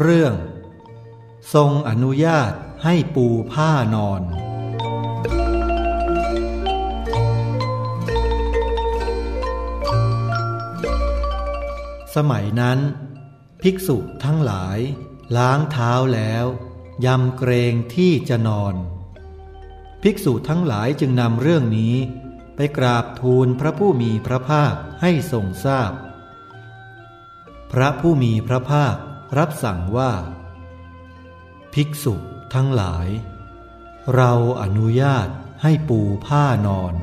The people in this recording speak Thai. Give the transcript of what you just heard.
เรื่อง ทรงอนุญาตให้ปูผ้านอน สมัยนั้น ภิกษุทั้งหลาย ล้างเท้าแล้วยำเกรงที่จะนอน ภิกษุทั้งหลายจึงนำเรื่องนี้ไปกราบทูลพระผู้มีพระภาคให้ทรงทราบพพระผู้มีพระภาค รับสั่งว่า ภิกษุทั้งหลาย เราอนุญาตให้ปูผ้านอน